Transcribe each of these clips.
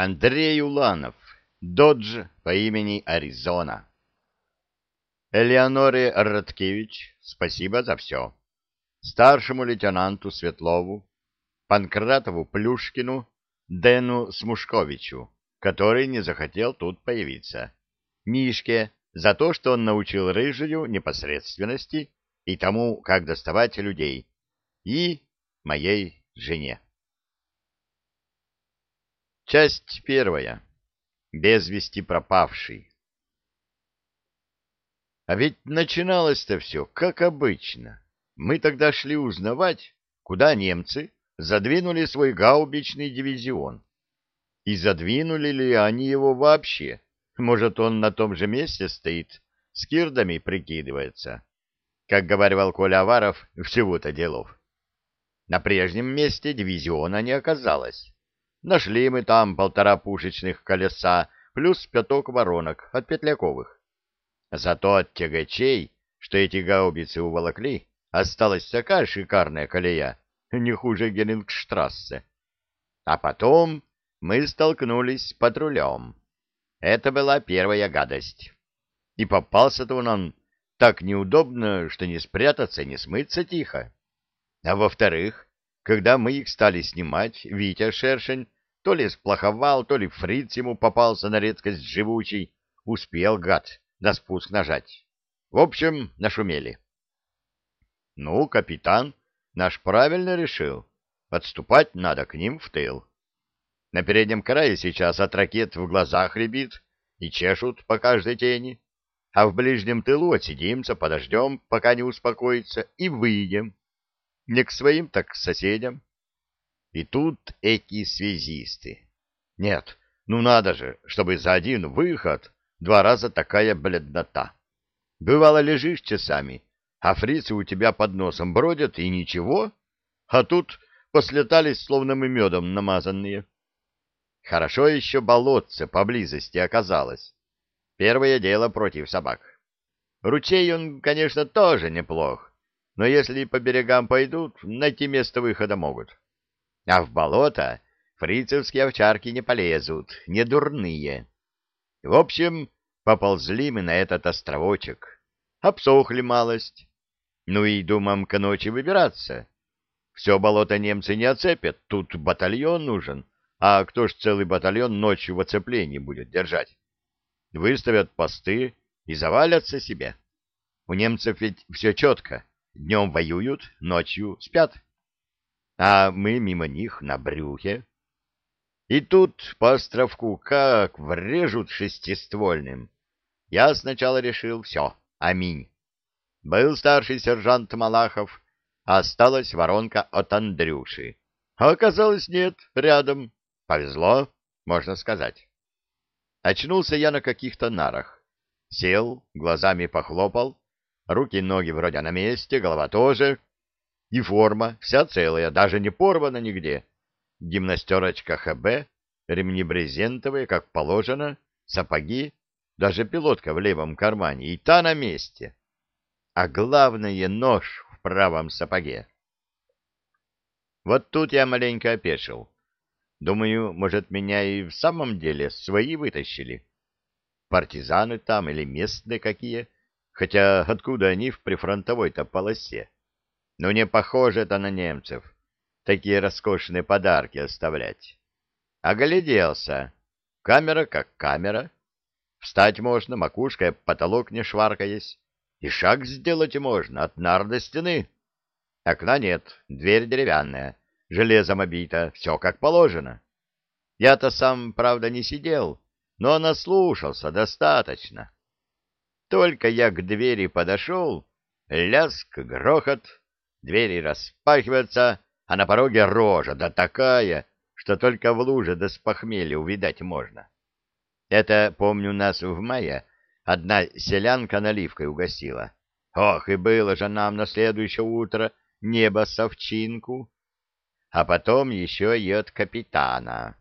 Андрей Уланов, Додж по имени Аризона. Элеоноре Радкевич, спасибо за все. Старшему лейтенанту Светлову, Панкратову Плюшкину, Дэну Смушковичу, который не захотел тут появиться. Мишке за то, что он научил Рыжую непосредственности и тому, как доставать людей. И моей жене. Часть первая. Без вести пропавший. А ведь начиналось-то все, как обычно. Мы тогда шли узнавать, куда немцы задвинули свой гаубичный дивизион. И задвинули ли они его вообще? Может, он на том же месте стоит, с кирдами прикидывается. Как говорил Коля Аваров, всего-то делов. На прежнем месте дивизиона не оказалось. Нашли мы там полтора пушечных колеса плюс пяток воронок от петляковых. Зато от тягачей, что эти гаубицы уволокли, осталась такая шикарная колея, не хуже Герингштрассе. А потом мы столкнулись с патрулем. Это была первая гадость. И попался-то он, так неудобно, что не спрятаться, не смыться тихо. А во-вторых, когда мы их стали снимать, Витя Шершень то ли сплоховал, то ли фриц ему попался на редкость живучий, успел, гад, на спуск нажать. В общем, нашумели. Ну, капитан наш правильно решил. Отступать надо к ним в тыл. На переднем крае сейчас от ракет в глазах рябит и чешут по каждой тени, а в ближнем тылу отсидимся, подождем, пока не успокоится, и выйдем не к своим, так к соседям. И тут эти связисты. Нет, ну надо же, чтобы за один выход два раза такая бледнота. Бывало, лежишь часами, а фрицы у тебя под носом бродят, и ничего, а тут послетались, словно мы медом намазанные. Хорошо еще болотце поблизости оказалось. Первое дело против собак. Ручей он, конечно, тоже неплох, но если по берегам пойдут, найти место выхода могут. А в болото фрицевские овчарки не полезут, не дурные. В общем, поползли мы на этот островочек. Обсохли малость. Ну и думам к ночи выбираться. Все болото немцы не оцепят, тут батальон нужен. А кто ж целый батальон ночью в оцеплении будет держать? Выставят посты и завалятся себе. У немцев ведь все четко. Днем воюют, ночью спят. А мы мимо них на брюхе. И тут по островку как врежут шестиствольным. Я сначала решил, все, аминь. Был старший сержант Малахов, а осталась воронка от Андрюши. А оказалось, нет, рядом. Повезло, можно сказать. Очнулся я на каких-то нарах. Сел, глазами похлопал, Руки-ноги вроде на месте, голова тоже. И форма вся целая, даже не порвана нигде. Гимнастерочка ХБ, ремни брезентовые, как положено, сапоги, даже пилотка в левом кармане, и та на месте. А главное — нож в правом сапоге. Вот тут я маленько опешил. Думаю, может, меня и в самом деле свои вытащили. Партизаны там или местные какие — Хотя откуда они в прифронтовой-то полосе? Ну, не похоже это на немцев. Такие роскошные подарки оставлять. Огляделся. Камера как камера. Встать можно, макушкой потолок не шваркаясь. И шаг сделать можно от нар до стены. Окна нет, дверь деревянная, железом обита, все как положено. Я-то сам, правда, не сидел, но наслушался достаточно. Только я к двери подошел, ляск, грохот, двери распахиваются, а на пороге рожа, да такая, что только в луже да с похмелья увидать можно. Это, помню, нас в мае одна селянка наливкой угостила. Ох, и было же нам на следующее утро небо совчинку. А потом еще и от капитана.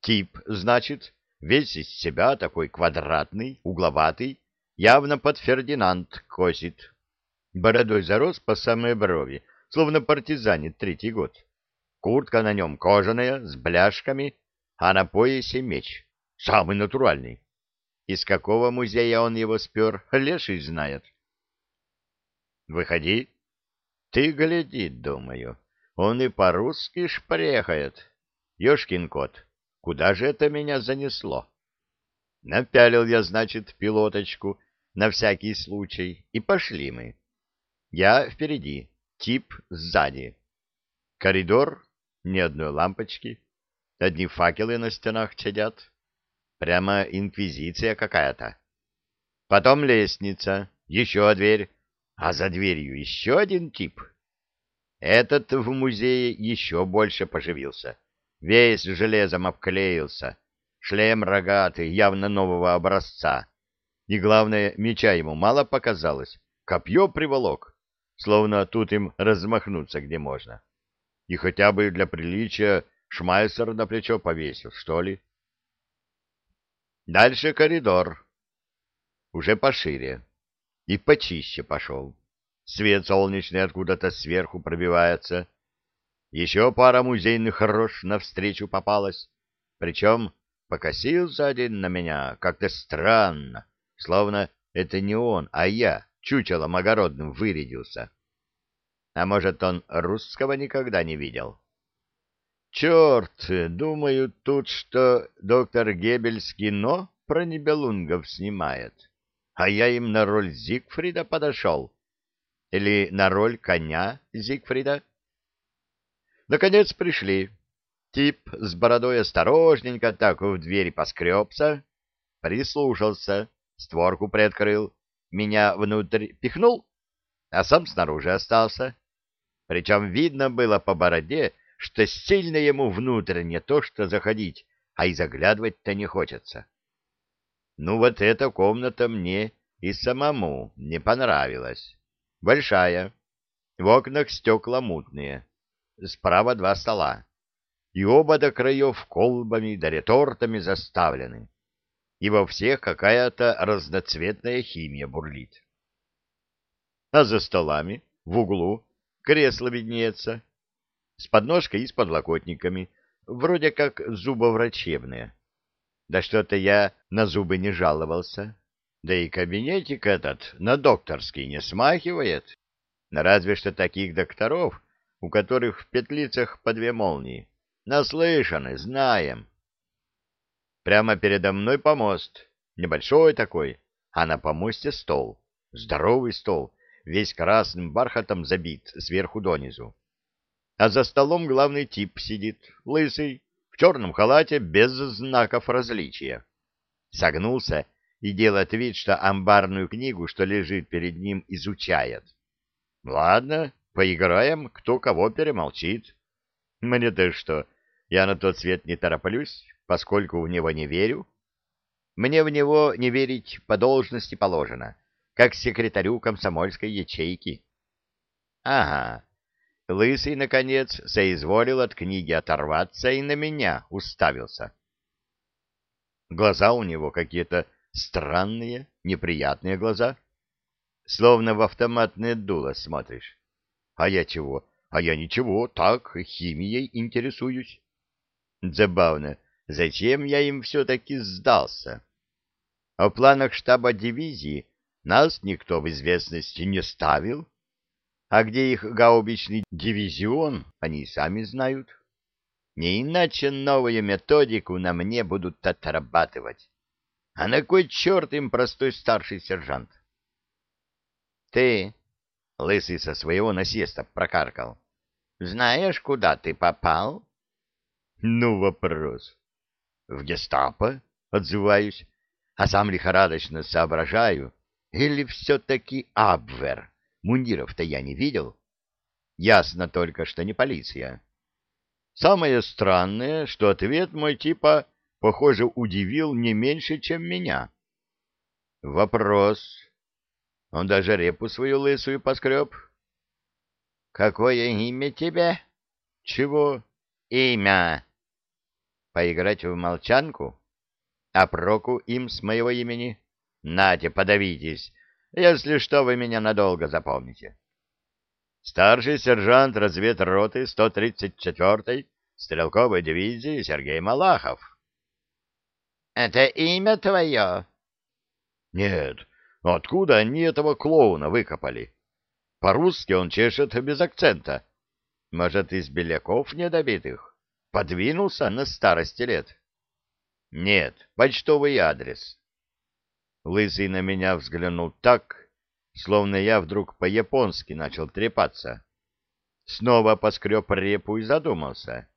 Тип, значит, весь из себя такой квадратный, угловатый, явно под Фердинанд косит. Бородой зарос по самой брови, словно партизанит третий год. Куртка на нем кожаная, с бляшками, а на поясе меч, самый натуральный. Из какого музея он его спер, леший знает. Выходи. Ты гляди, думаю, он и по-русски шпрехает. Ёшкин кот, куда же это меня занесло? Напялил я, значит, пилоточку на всякий случай, и пошли мы. Я впереди, тип сзади. Коридор, ни одной лампочки, одни факелы на стенах чадят. Прямо инквизиция какая-то. Потом лестница, еще дверь, а за дверью еще один тип. Этот в музее еще больше поживился. Весь железом обклеился. Шлем рогатый, явно нового образца. И главное, меча ему мало показалось. Копье приволок, словно тут им размахнуться где можно. И хотя бы для приличия шмайсер на плечо повесил, что ли. Дальше коридор. Уже пошире. И почище пошел. Свет солнечный откуда-то сверху пробивается. Еще пара музейных рож навстречу попалась. Причем покосился один на меня как-то странно, словно это не он, а я чучелом огородным вырядился. А может, он русского никогда не видел? Черт, думаю, тут что доктор Геббельс кино про небелунгов снимает, а я им на роль Зигфрида подошел. Или на роль коня Зигфрида. Наконец пришли. Тип с бородой осторожненько так в двери поскребся, прислушался, створку приоткрыл, меня внутрь пихнул, а сам снаружи остался. Причем видно было по бороде, что сильно ему внутрь не то что заходить, а и заглядывать-то не хочется. Ну вот эта комната мне и самому не понравилась. Большая, в окнах стекла мутные, справа два стола, и оба до краев колбами да ретортами заставлены, и во всех какая-то разноцветная химия бурлит. А за столами, в углу, кресло виднеется, с подножкой и с подлокотниками, вроде как зубоврачебные. Да что-то я на зубы не жаловался. Да и кабинетик этот на докторский не смахивает. Разве что таких докторов, у которых в петлицах по две молнии. Наслышаны, знаем. Прямо передо мной помост, небольшой такой, а на помосте стол. Здоровый стол, весь красным бархатом забит сверху донизу а за столом главный тип сидит, лысый, в черном халате, без знаков различия. Согнулся и делает вид, что амбарную книгу, что лежит перед ним, изучает. Ладно, поиграем, кто кого перемолчит. Мне-то что, я на тот свет не тороплюсь, поскольку в него не верю. Мне в него не верить по должности положено, как секретарю комсомольской ячейки. Ага, Лысый, наконец, соизволил от книги оторваться и на меня уставился. Глаза у него какие-то странные, неприятные глаза. Словно в автоматное дуло смотришь. А я чего? А я ничего, так, химией интересуюсь. Забавно, зачем я им все-таки сдался? О планах штаба дивизии нас никто в известности не ставил. А где их гаубичный дивизион, они сами знают. Не иначе новую методику на мне будут отрабатывать. А на кой черт им простой старший сержант? Ты, лысый со своего насеста, прокаркал. Знаешь, куда ты попал? Ну, вопрос. В гестапо, отзываюсь, а сам лихорадочно соображаю. Или все-таки Абвер? Мундиров-то я не видел. Ясно только, что не полиция. Самое странное, что ответ мой типа, похоже, удивил не меньше, чем меня. Вопрос. Он даже репу свою лысую поскреб. Какое имя тебе? Чего? Имя. Поиграть в молчанку? А проку им с моего имени? Нате, подавитесь, если что, вы меня надолго запомните. Старший сержант разведроты 134-й стрелковой дивизии Сергей Малахов. — Это имя твое? — Нет, откуда они этого клоуна выкопали? По-русски он чешет без акцента. Может, из беляков недобитых? Подвинулся на старости лет? — Нет, почтовый адрес. Лысый на меня взглянул так, словно я вдруг по-японски начал трепаться. Снова поскреб репу и задумался.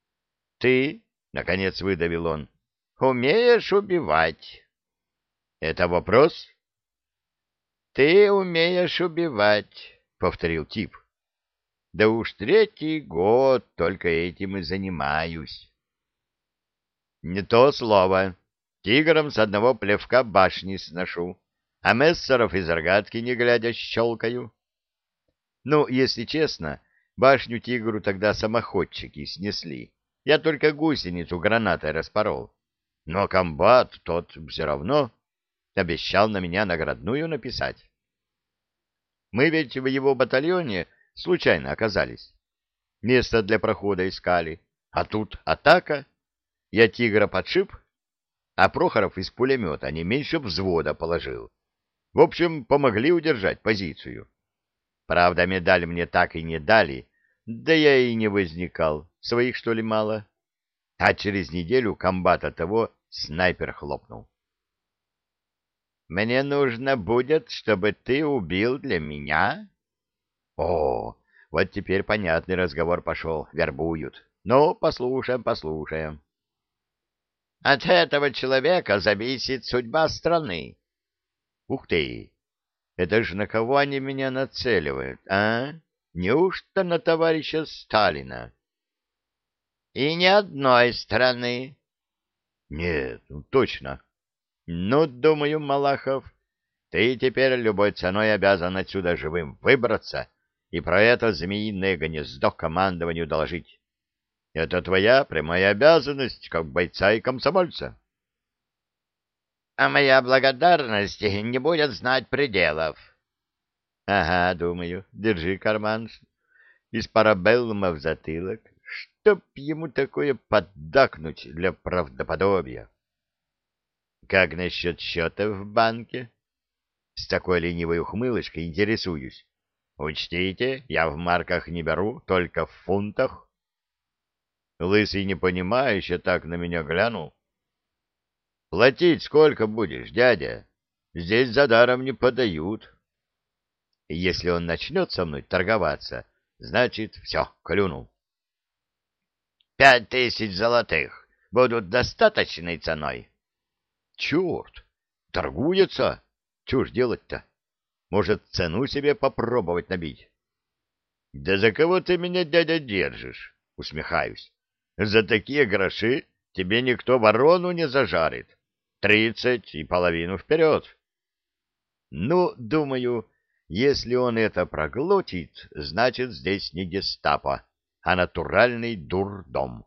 — Ты, — наконец выдавил он, — умеешь убивать? — Это вопрос? — Ты умеешь убивать, — повторил тип. — Да уж третий год только этим и занимаюсь. — Не то слово. Тигром с одного плевка башни сношу, а мессеров из рогатки не глядя щелкаю. Ну, если честно, башню тигру тогда самоходчики снесли. Я только гусеницу гранатой распорол. Но комбат тот все равно обещал на меня наградную написать. Мы ведь в его батальоне случайно оказались. Место для прохода искали. А тут атака. Я тигра подшип, а Прохоров из пулемета не меньше взвода положил. В общем, помогли удержать позицию. Правда, медаль мне так и не дали, да я и не возникал. Своих, что ли, мало? А через неделю комбата того снайпер хлопнул. «Мне нужно будет, чтобы ты убил для меня?» «О, вот теперь понятный разговор пошел, вербуют. Ну, послушаем, послушаем». «От этого человека зависит судьба страны». «Ух ты! Это же на кого они меня нацеливают, а?» Неужто на товарища Сталина? И ни одной страны. Нет, ну точно. Ну, думаю, Малахов, ты теперь любой ценой обязан отсюда живым выбраться и про это змеиное гнездо командованию доложить. Это твоя прямая обязанность, как бойца и комсомольца. А моя благодарность не будет знать пределов. Ага, думаю, держи карман. Из парабеллума в затылок. Чтоб ему такое поддакнуть для правдоподобия. Как насчет счета в банке? С такой ленивой ухмылочкой интересуюсь. Учтите, я в марках не беру, только в фунтах. Лысый непонимающе так на меня глянул. Платить сколько будешь, дядя? Здесь за даром не подают. Если он начнет со мной торговаться, значит, все, клюнул. Пять тысяч золотых будут достаточной ценой. Черт, торгуется? Чего ж делать-то? Может, цену себе попробовать набить? Да за кого ты меня, дядя, держишь? Усмехаюсь. За такие гроши тебе никто ворону не зажарит. Тридцать и половину вперед. Ну, думаю, если он это проглотит, значит, здесь не гестапо, а натуральный дурдом.